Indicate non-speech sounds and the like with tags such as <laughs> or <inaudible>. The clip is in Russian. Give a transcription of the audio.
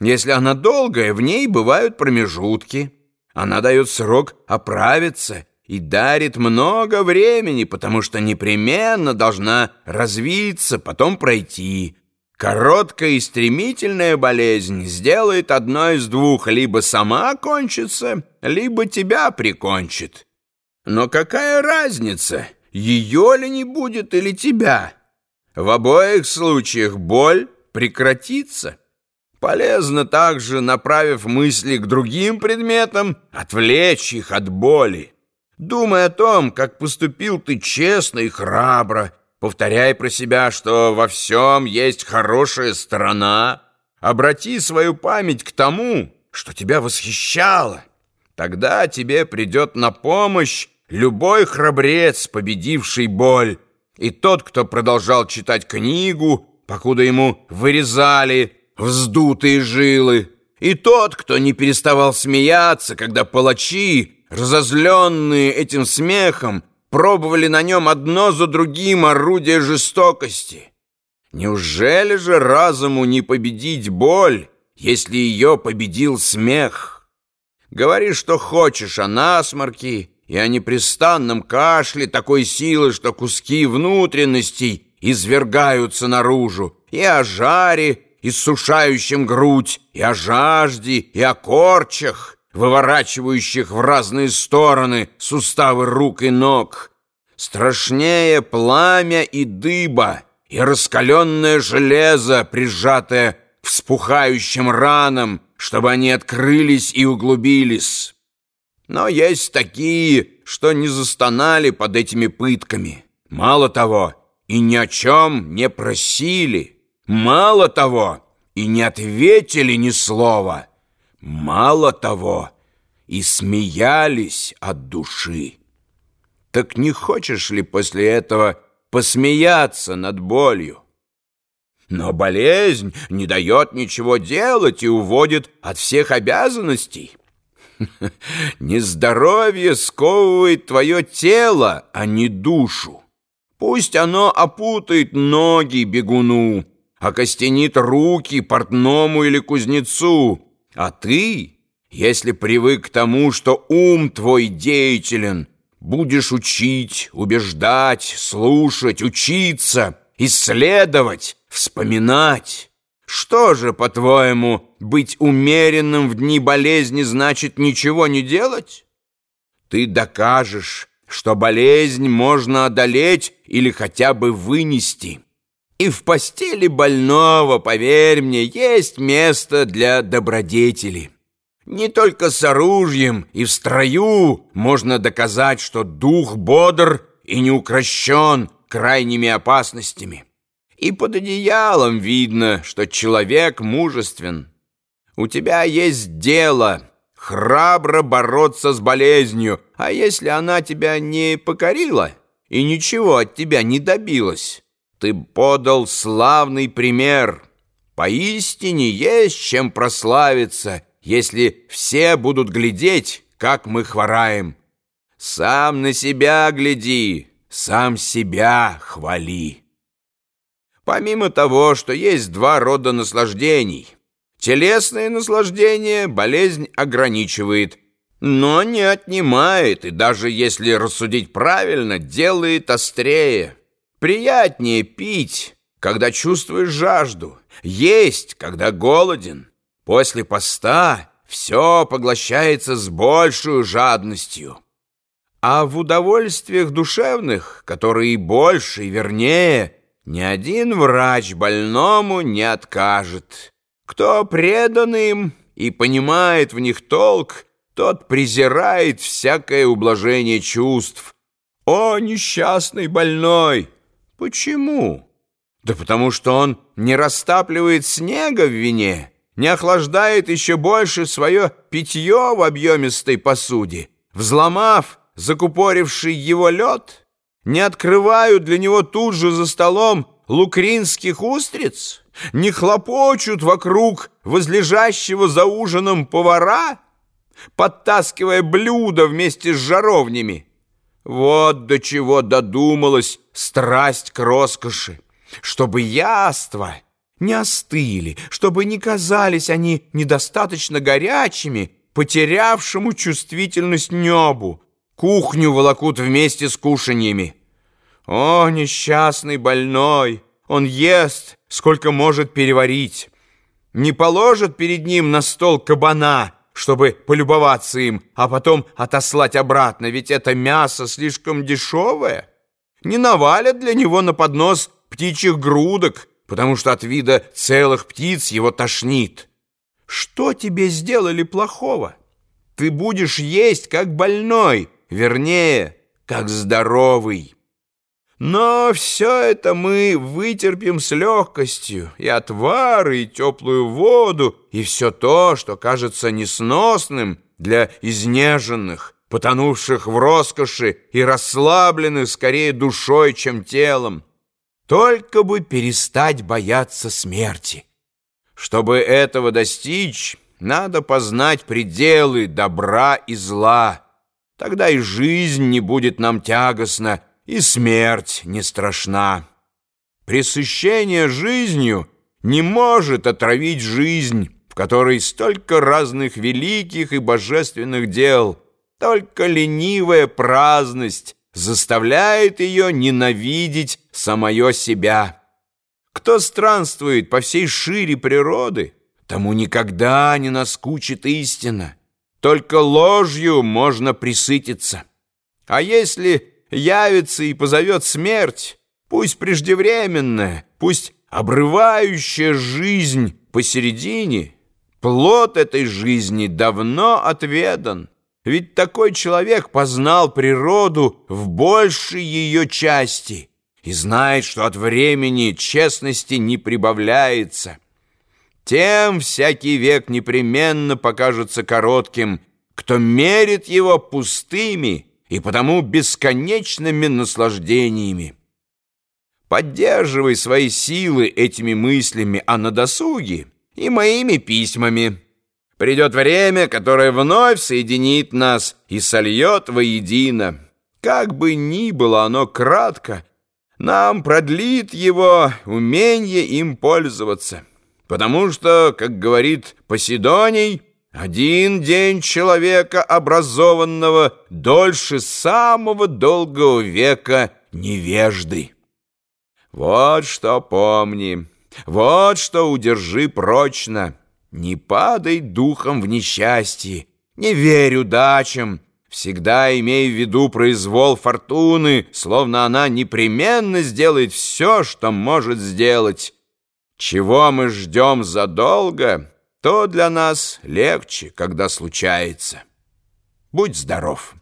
Если она долгая, в ней бывают промежутки. Она дает срок оправиться и дарит много времени, потому что непременно должна развиться, потом пройти. Короткая и стремительная болезнь сделает одно из двух, либо сама кончится, либо тебя прикончит. Но какая разница, ее ли не будет или тебя? В обоих случаях боль прекратится. Полезно также, направив мысли к другим предметам, отвлечь их от боли. Думай о том, как поступил ты честно и храбро, повторяй про себя, что во всем есть хорошая сторона, обрати свою память к тому, что тебя восхищало. Тогда тебе придет на помощь любой храбрец, победивший боль, и тот, кто продолжал читать книгу, покуда ему вырезали вздутые жилы, и тот, кто не переставал смеяться, когда палачи, разозленные этим смехом, пробовали на нем одно за другим орудие жестокости. Неужели же разуму не победить боль, если ее победил смех? Говори, что хочешь о насморке и о непрестанном кашле такой силы, что куски внутренностей извергаются наружу, и о жаре, иссушающем грудь, и о жажде, и о корчах, выворачивающих в разные стороны суставы рук и ног. Страшнее пламя и дыба, и раскаленное железо, прижатое вспухающим ранам, чтобы они открылись и углубились. Но есть такие, что не застонали под этими пытками. Мало того, и ни о чем не просили. Мало того, и не ответили ни слова. Мало того, и смеялись от души. Так не хочешь ли после этого посмеяться над болью? Но болезнь не дает ничего делать и уводит от всех обязанностей. <laughs> Нездоровье сковывает твое тело, а не душу. Пусть оно опутает ноги бегуну, окостенит руки портному или кузнецу, а ты, если привык к тому, что ум твой деятелен, будешь учить, убеждать, слушать, учиться, исследовать, вспоминать». Что же, по-твоему, быть умеренным в дни болезни значит ничего не делать? Ты докажешь, что болезнь можно одолеть или хотя бы вынести. И в постели больного, поверь мне, есть место для добродетели. Не только с оружием и в строю можно доказать, что дух бодр и не укращен крайними опасностями. И под одеялом видно, что человек мужествен. У тебя есть дело храбро бороться с болезнью, а если она тебя не покорила и ничего от тебя не добилась, ты подал славный пример. Поистине есть чем прославиться, если все будут глядеть, как мы хвораем. Сам на себя гляди, сам себя хвали. Помимо того, что есть два рода наслаждений. Телесное наслаждение болезнь ограничивает, но не отнимает, и даже если рассудить правильно, делает острее. Приятнее пить, когда чувствуешь жажду, есть, когда голоден. После поста все поглощается с большей жадностью. А в удовольствиях душевных, которые больше и вернее – ни один врач больному не откажет. Кто предан им и понимает в них толк, тот презирает всякое ублажение чувств. О, несчастный больной! Почему? Да потому что он не растапливает снега в вине, не охлаждает еще больше свое питье в объемистой посуде, взломав закупоривший его лед — не открывают для него тут же за столом лукринских устриц? Не хлопочут вокруг возлежащего за ужином повара, подтаскивая блюда вместе с жаровнями? Вот до чего додумалась страсть к роскоши, чтобы яство не остыли, чтобы не казались они недостаточно горячими, потерявшему чувствительность небу. Кухню волокут вместе с кушаньями. О, несчастный больной! Он ест, сколько может переварить. Не положат перед ним на стол кабана, чтобы полюбоваться им, а потом отослать обратно, ведь это мясо слишком дешевое. Не навалят для него на поднос птичьих грудок, потому что от вида целых птиц его тошнит. Что тебе сделали плохого? Ты будешь есть, как больной, вернее, как здоровый. Но все это мы вытерпим с легкостью, и отвары, и теплую воду, и все то, что кажется несносным для изнеженных, потонувших в роскоши и расслабленных скорее душой, чем телом. Только бы перестать бояться смерти. Чтобы этого достичь, надо познать пределы добра и зла. Тогда и жизнь не будет нам тягостна, и смерть не страшна. Пресыщение жизнью не может отравить жизнь, в которой столько разных великих и божественных дел, только ленивая праздность заставляет ее ненавидеть самое себя. Кто странствует по всей шире природы, тому никогда не наскучит истина. Только ложью можно присытиться. А если явится и позовет смерть, пусть преждевременная, пусть обрывающая жизнь посередине, плод этой жизни давно отведан. Ведь такой человек познал природу в большей ее части и знает, что от времени честности не прибавляется. Тем всякий век непременно покажется коротким, кто мерит его пустыми, и потому бесконечными наслаждениями. Поддерживай свои силы этими мыслями, а на досуге и моими письмами. Придет время, которое вновь соединит нас и сольет воедино. Как бы ни было оно кратко, нам продлит его умение им пользоваться. Потому что, как говорит Поседоний, один день человека образованного дольше самого долгого века невежды. Вот что помни, вот что удержи прочно. Не падай духом в несчастье, не верь удачам, всегда имей в виду произвол фортуны, словно она непременно сделает все, что может сделать. Чего мы ждем задолго — то для нас легче, когда случается. Будь здоров!